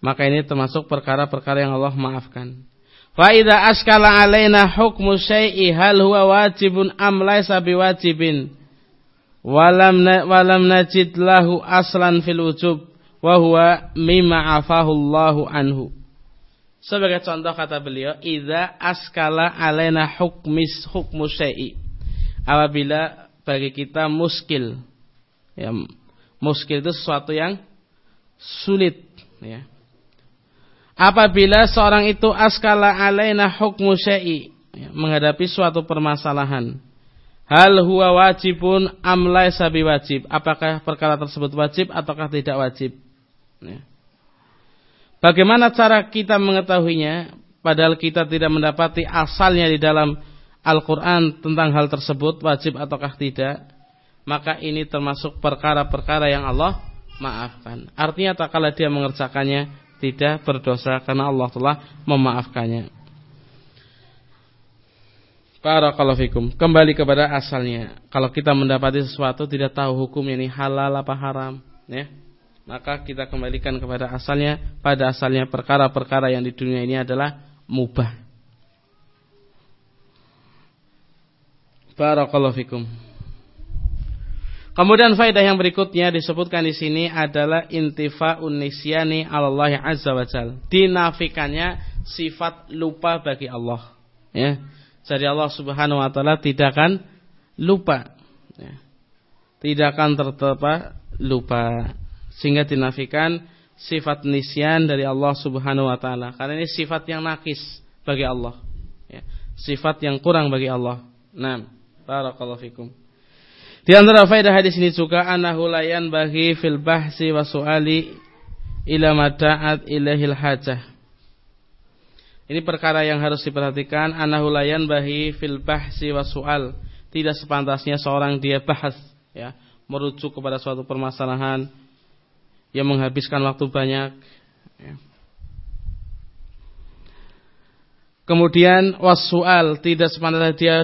Maka ini termasuk perkara-perkara yang Allah maafkan. Fa idza askala alaina hukmu syai'i hal huwa wajibun am laisa biwajibin walam na, walam najid lahu aslan fil wujub wa huwa mimma afahu Allahu anhu. Sebagai contoh kata beliau, idza askala alaina hukmis hukmu syai'i. Apabila bagi kita muskil. Ya, muskil itu sesuatu yang sulit, ya apabila seorang itu askala alaina hukmu syai ya, menghadapi suatu permasalahan hal huwa wajibun am laisa biwajib apakah perkara tersebut wajib ataukah tidak wajib ya. bagaimana cara kita mengetahuinya padahal kita tidak mendapati asalnya di dalam Al-Quran tentang hal tersebut wajib ataukah tidak maka ini termasuk perkara-perkara yang Allah maafkan artinya tak kala dia mengerjakannya tidak berdosa karena Allah telah memaafkannya. Barakallahu fikum. Kembali kepada asalnya. Kalau kita mendapati sesuatu tidak tahu hukum ini halal apa haram, ya. Maka kita kembalikan kepada asalnya. Pada asalnya perkara-perkara yang di dunia ini adalah mubah. Barakallahu. Kemudian faedah yang berikutnya disebutkan di sini adalah intifa'un nisyani Allah azza wa jal. Dinafikannya sifat lupa bagi Allah. Ya. Jadi Allah Subhanahu wa taala tidak akan lupa. Ya. Tidak akan tertepa lupa. Sehingga dinafikan sifat nisyan dari Allah Subhanahu wa taala. Karena ini sifat yang nakis bagi Allah. Ya. Sifat yang kurang bagi Allah. Nah, barakallahu fikum. Di antara faedah hadis ini juga anahu layan bagi fil bahsi wa su'ali ila mada'at ilahil hajah. Ini perkara yang harus diperhatikan anahu layan bagi fil bahsi wa su'al. Tidak sepantasnya seorang dia bahas ya, merujuk kepada suatu permasalahan yang menghabiskan waktu banyak ya. Kemudian wasual tidak sepantasnya dia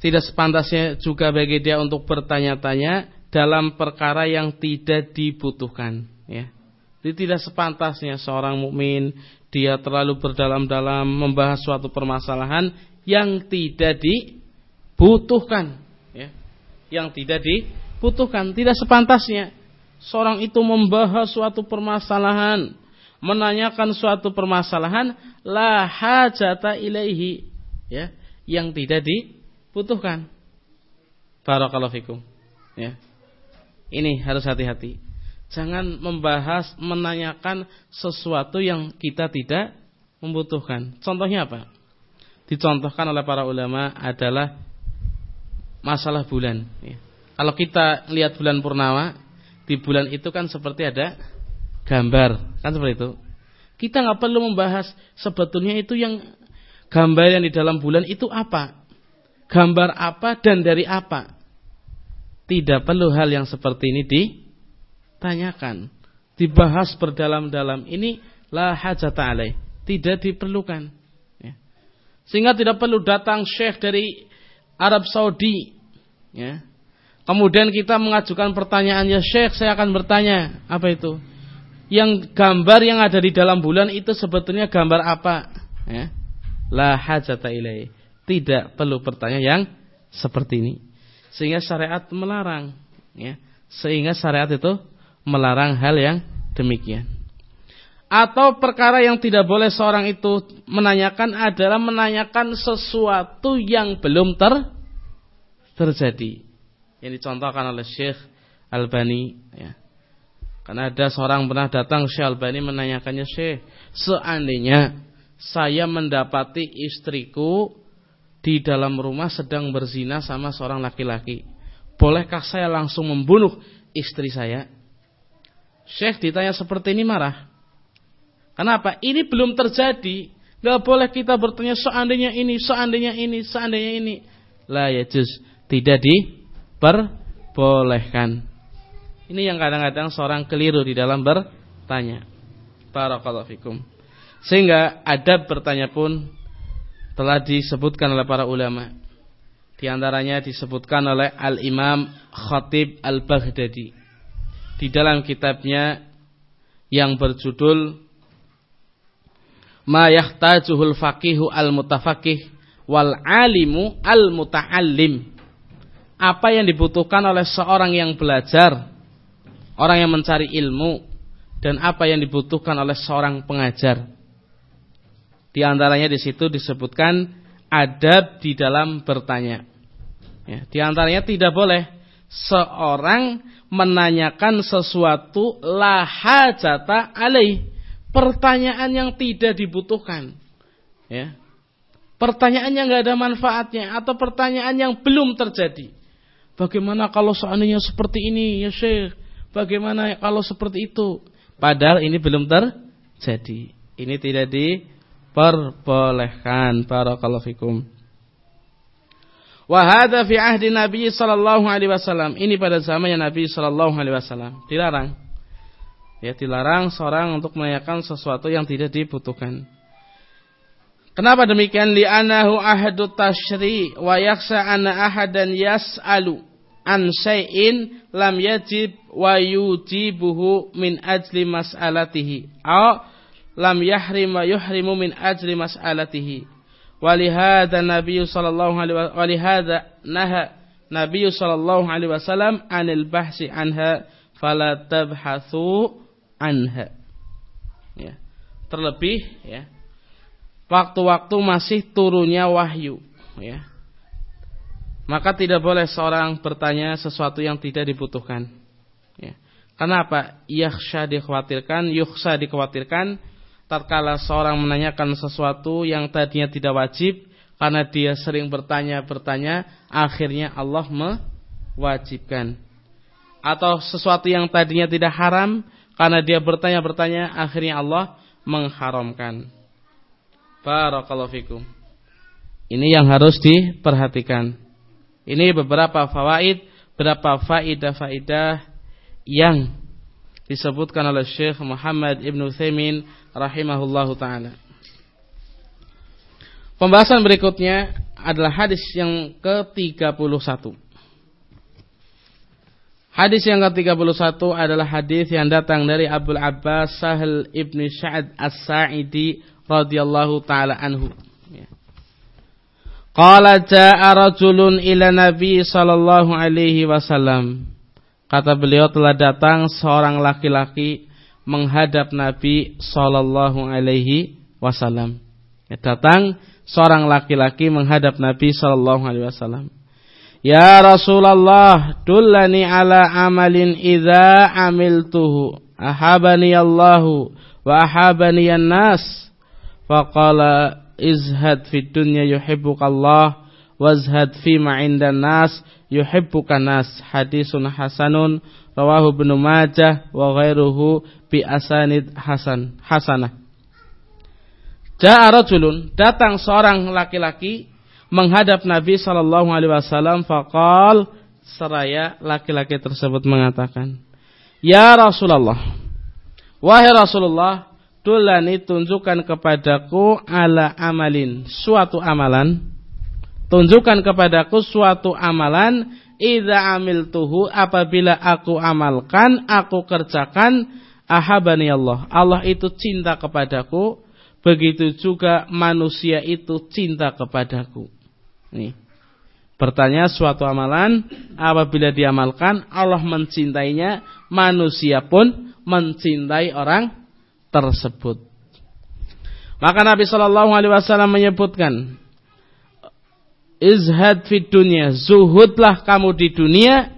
tidak sepantasnya juga bagi dia untuk bertanya-tanya dalam perkara yang tidak dibutuhkan ya. Jadi tidak sepantasnya seorang mukmin dia terlalu berdalam-dalam membahas suatu permasalahan yang tidak dibutuhkan ya. Yang tidak dibutuhkan, tidak sepantasnya seorang itu membahas suatu permasalahan, menanyakan suatu permasalahan la hajata ilaihi ya, yang tidak di butuhkan. Barakallahu fikum. Ya. Ini harus hati-hati. Jangan membahas, menanyakan sesuatu yang kita tidak membutuhkan. Contohnya apa? Dicontohkan oleh para ulama adalah masalah bulan. Ya. Kalau kita lihat bulan purnama, di bulan itu kan seperti ada gambar, kan seperti itu. Kita nggak perlu membahas sebetulnya itu yang gambar yang di dalam bulan itu apa gambar apa dan dari apa. Tidak perlu hal yang seperti ini ditanyakan, dibahas berdalam-dalam. Ini la hajata alaih, tidak diperlukan. Ya. Sehingga tidak perlu datang syekh dari Arab Saudi. Ya. Kemudian kita mengajukan pertanyaan, ya syekh saya akan bertanya, apa itu? yang gambar yang ada di dalam bulan itu sebetulnya gambar apa? Ya. La hajata ilai. Tidak perlu bertanya yang seperti ini. Sehingga syariat melarang. Ya. Sehingga syariat itu melarang hal yang demikian. Atau perkara yang tidak boleh seorang itu menanyakan adalah menanyakan sesuatu yang belum ter terjadi. Yang dicontohkan oleh Syekh Albani. Ya. Karena ada seorang pernah datang Syekh Albani menanyakannya Syekh, seandainya saya mendapati istriku di dalam rumah sedang berzina sama seorang laki-laki, bolehkah saya langsung membunuh istri saya? Syekh ditanya seperti ini marah. Kenapa? Ini belum terjadi. Gak boleh kita bertanya seandainya ini, seandainya ini, seandainya ini. Lah ya juz. Tidak diperbolehkan. Ini yang kadang-kadang seorang keliru di dalam bertanya. Barakallahu fikum. Sehingga adab bertanya pun telah disebutkan oleh para ulama. Di antaranya disebutkan oleh Al-Imam Khatib Al-Baghdadi. Di dalam kitabnya yang berjudul Ma yahtajuhul faqihu al-mutafaqih wal alimu al-muta'allim. Apa yang dibutuhkan oleh seorang yang belajar orang yang mencari ilmu dan apa yang dibutuhkan oleh seorang pengajar. Di antaranya di situ disebutkan adab di dalam bertanya. Ya, di antaranya tidak boleh seorang menanyakan sesuatu lahajata alaih. Pertanyaan yang tidak dibutuhkan. Ya. Pertanyaan yang nggak ada manfaatnya atau pertanyaan yang belum terjadi. Bagaimana kalau seandainya seperti ini ya Syekh? Bagaimana kalau seperti itu? Padahal ini belum terjadi. Ini tidak diperbolehkan. Barakallahu fikum. Wa hadza fi ahdi Nabi sallallahu alaihi wasallam. Ini pada zamannya Nabi sallallahu alaihi wasallam. Dilarang. Ya, dilarang seorang untuk menanyakan sesuatu yang tidak dibutuhkan. Kenapa demikian? Li'anahu ahadu tashri wa yaksa anna ahadan yas'alu an syai'in lam yajib wa yujibuhu min ajli mas'alatihi aw lam yahrim wa yuhrimu min ajli mas'alatihi walihada nabi sallallahu alaihi walihada naha nabi sallallahu alaihi wasallam anil bahsi anha fala tabhathu anha ya terlebih ya waktu-waktu masih turunnya wahyu ya maka tidak boleh seorang bertanya sesuatu yang tidak dibutuhkan. Ya. Kenapa? Yakhsha dikhawatirkan, yukhsa dikhawatirkan tatkala seorang menanyakan sesuatu yang tadinya tidak wajib karena dia sering bertanya-bertanya, akhirnya Allah mewajibkan. Atau sesuatu yang tadinya tidak haram karena dia bertanya-bertanya, akhirnya Allah mengharamkan. Barakallahu fikum. Ini yang harus diperhatikan. Ini beberapa fawaid, beberapa faidah-faidah yang disebutkan oleh Syekh Muhammad Ibn Uthaymin rahimahullahu taala. Pembahasan berikutnya adalah hadis yang ke-31. Hadis yang ke-31 adalah hadis yang datang dari Abdul Abbas Sahal Ibn Sa'ad As-Sa'idi radhiyallahu taala anhu. Qala ja'a rajulun ila Nabi sallallahu alaihi wasallam. Kata beliau telah datang seorang laki-laki menghadap Nabi sallallahu alaihi wasallam. Ya, datang seorang laki-laki menghadap Nabi sallallahu alaihi wasallam. Ya Rasulullah, dullani ala amalin idza amiltuhu ahabani Allahu wa ahabani an-nas. Faqala izhad fid dunya yuhibbukallah wazhad fi ma indan nas yuhibbukan nas hadisun hasanun rawahu ibnu majah wa ghairuhu bi asanid hasan hasanah. Ja'a rajulun datang seorang laki-laki menghadap Nabi sallallahu alaihi wasallam faqal seraya laki-laki tersebut mengatakan Ya Rasulullah wahai Rasulullah Dulani tunjukkan kepadaku ala amalin suatu amalan. Tunjukkan kepadaku suatu amalan idza amiltuhu apabila aku amalkan aku kerjakan ahabani Allah. Allah itu cinta kepadaku, begitu juga manusia itu cinta kepadaku. Nih. Bertanya suatu amalan, apabila diamalkan, Allah mencintainya, manusia pun mencintai orang tersebut. Maka Nabi Shallallahu Alaihi Wasallam menyebutkan, izhad fid dunia, zuhudlah kamu di dunia,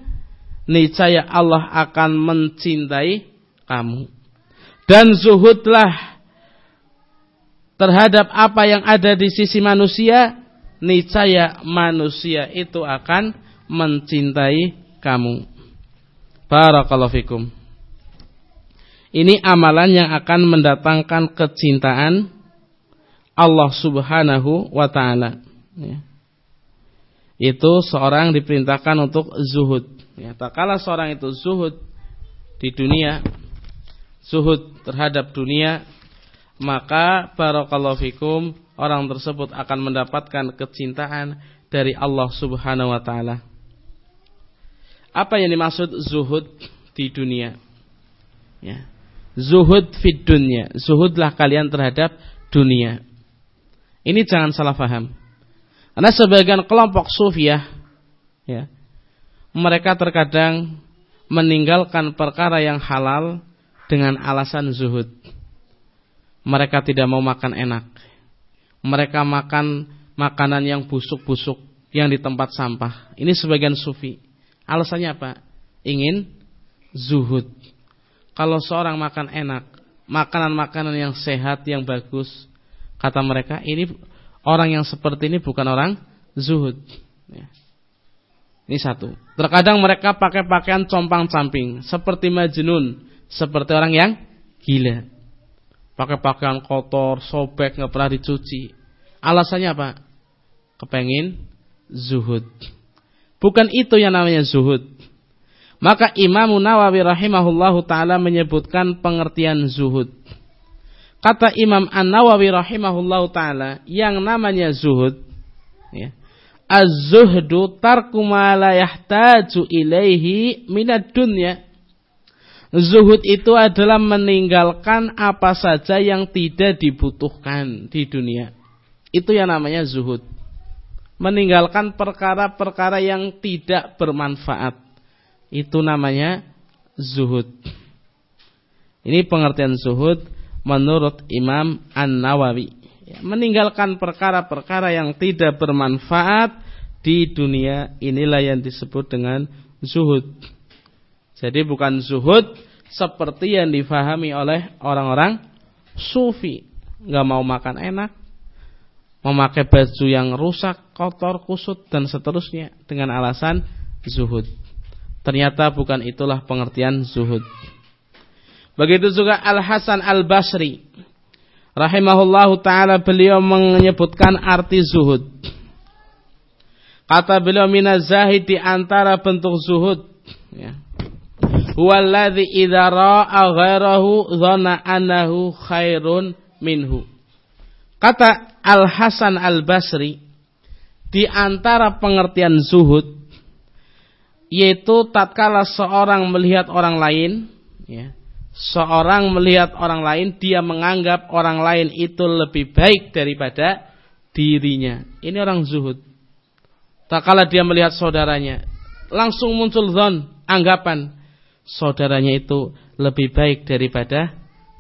niscaya Allah akan mencintai kamu. Dan zuhudlah terhadap apa yang ada di sisi manusia, niscaya manusia itu akan mencintai kamu. Barakallahu fikum. Ini amalan yang akan mendatangkan kecintaan Allah Subhanahu wa taala. Ya. Itu seorang diperintahkan untuk zuhud. Ya, tak kala seorang itu zuhud di dunia, zuhud terhadap dunia, maka barakallahu fikum orang tersebut akan mendapatkan kecintaan dari Allah Subhanahu wa taala. Apa yang dimaksud zuhud di dunia? Ya. Zuhud fid dunia. Zuhudlah kalian terhadap dunia. Ini jangan salah faham. Karena sebagian kelompok sufiah ya, mereka terkadang meninggalkan perkara yang halal dengan alasan zuhud. Mereka tidak mau makan enak. Mereka makan makanan yang busuk-busuk yang di tempat sampah. Ini sebagian sufi. Alasannya apa? Ingin zuhud. Kalau seorang makan enak, makanan-makanan yang sehat, yang bagus, kata mereka, ini orang yang seperti ini bukan orang zuhud. Ya. Ini satu. Terkadang mereka pakai pakaian compang-camping seperti majnun, seperti orang yang gila. Pakai pakaian kotor, sobek, nggak pernah dicuci. Alasannya apa? Kepengin zuhud. Bukan itu yang namanya zuhud. Maka Imam Nawawi rahimahullahu taala menyebutkan pengertian zuhud. Kata Imam An-Nawawi rahimahullahu taala yang namanya zuhud ya, Az-zuhdu tarku ma la yahtaju ilaihi minad dunya. Zuhud itu adalah meninggalkan apa saja yang tidak dibutuhkan di dunia. Itu yang namanya zuhud. Meninggalkan perkara-perkara yang tidak bermanfaat. Itu namanya zuhud. Ini pengertian zuhud menurut Imam An-Nawawi. Ya, meninggalkan perkara-perkara yang tidak bermanfaat di dunia inilah yang disebut dengan zuhud. Jadi bukan zuhud seperti yang difahami oleh orang-orang sufi, nggak mau makan enak, memakai baju yang rusak, kotor, kusut dan seterusnya dengan alasan zuhud. Ternyata bukan itulah pengertian zuhud. Begitu juga Al Hasan Al Basri rahimahullahu taala beliau menyebutkan arti zuhud. Kata beliau minaz zahid di antara bentuk zuhud ya. Huwallazi idza ra'a ghairahu dhanna annahu khairun minhu. Kata Al Hasan Al Basri di antara pengertian zuhud yaitu tatkala seorang melihat orang lain ya, seorang melihat orang lain, dia menganggap orang lain itu lebih baik daripada dirinya. Ini orang zuhud. Tak kala dia melihat saudaranya, langsung muncul zon, anggapan saudaranya itu lebih baik daripada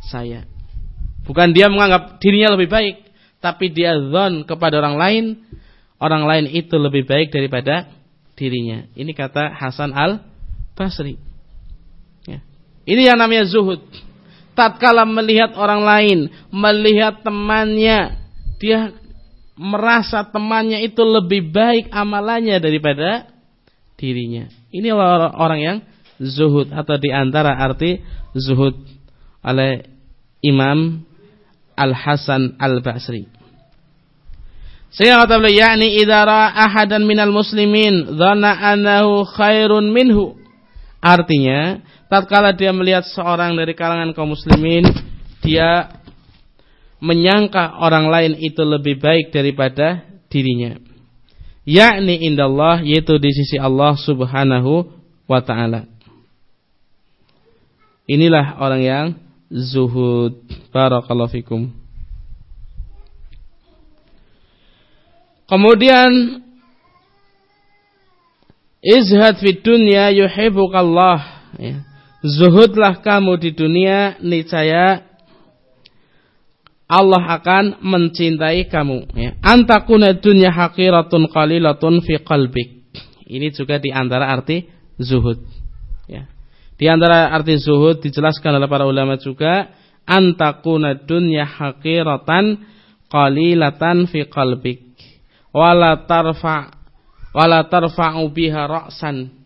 saya. Bukan dia menganggap dirinya lebih baik, tapi dia zon kepada orang lain, orang lain itu lebih baik daripada dirinya. Ini kata Hasan al Basri. Ini yang namanya zuhud. Tatkala melihat orang lain, melihat temannya, dia merasa temannya itu lebih baik amalannya daripada dirinya. Ini orang yang zuhud atau di antara arti zuhud oleh Imam Al Hasan Al Basri. Sehingga kata beliau, yakni idara ahadan minal muslimin dhanna annahu khairun minhu. Artinya, tatkala dia melihat seorang dari kalangan kaum muslimin, dia menyangka orang lain itu lebih baik daripada dirinya. Yakni indallah yaitu di sisi Allah Subhanahu wa taala. Inilah orang yang zuhud. Barakallahu fikum. Kemudian izhad fi dunya yuhibbukallah. Ya. Zuhudlah kamu di dunia, niscaya Allah akan mencintai kamu. Ya. Antakuna dunya haqiratun qalilatun fi qalbik. Ini juga di antara arti zuhud. Ya. Di antara arti zuhud dijelaskan oleh para ulama juga antakuna dunya haqiratan qalilatan fi qalbik wala tarfa wala tarfa'u biha ra'san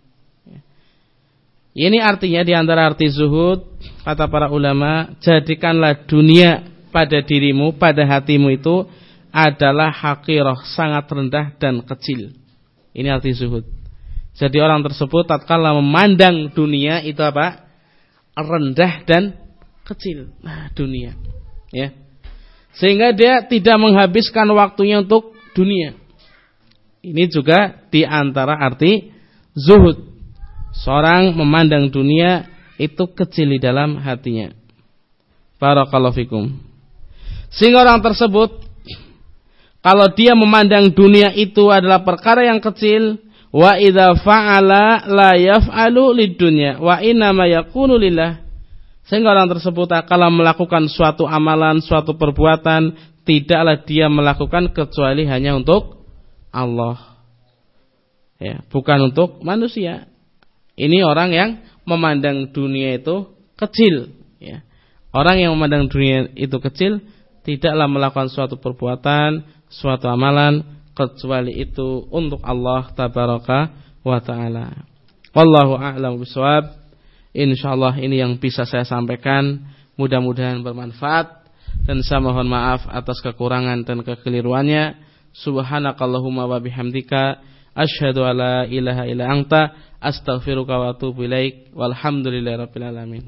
ini artinya di antara arti zuhud kata para ulama, jadikanlah dunia pada dirimu, pada hatimu itu adalah hakirah, sangat rendah dan kecil. Ini arti zuhud. Jadi orang tersebut tatkala memandang dunia itu apa? rendah dan kecil. Nah, dunia. Ya. Sehingga dia tidak menghabiskan waktunya untuk dunia. Ini juga di antara arti zuhud. Seorang memandang dunia itu kecil di dalam hatinya. Barakallahu fikum. Sehingga orang tersebut kalau dia memandang dunia itu adalah perkara yang kecil, wa idza fa'ala la yaf'alu lidunya wa inna ma yakunu lillah. Sehingga orang tersebut kalau melakukan suatu amalan, suatu perbuatan, tidaklah dia melakukan kecuali hanya untuk Allah. Ya, bukan untuk manusia. Ini orang yang memandang dunia itu kecil. Ya. Orang yang memandang dunia itu kecil tidaklah melakukan suatu perbuatan, suatu amalan kecuali itu untuk Allah tabaraka wa taala. Wallahu a'lam bishawab. Insyaallah ini yang bisa saya sampaikan. Mudah-mudahan bermanfaat dan saya mohon maaf atas kekurangan dan kekeliruannya. Subhanakallahumma wa bihamdika asyhadu alla ilaha illa anta astaghfiruka wa atubu ilaik walhamdulillahirabbil alamin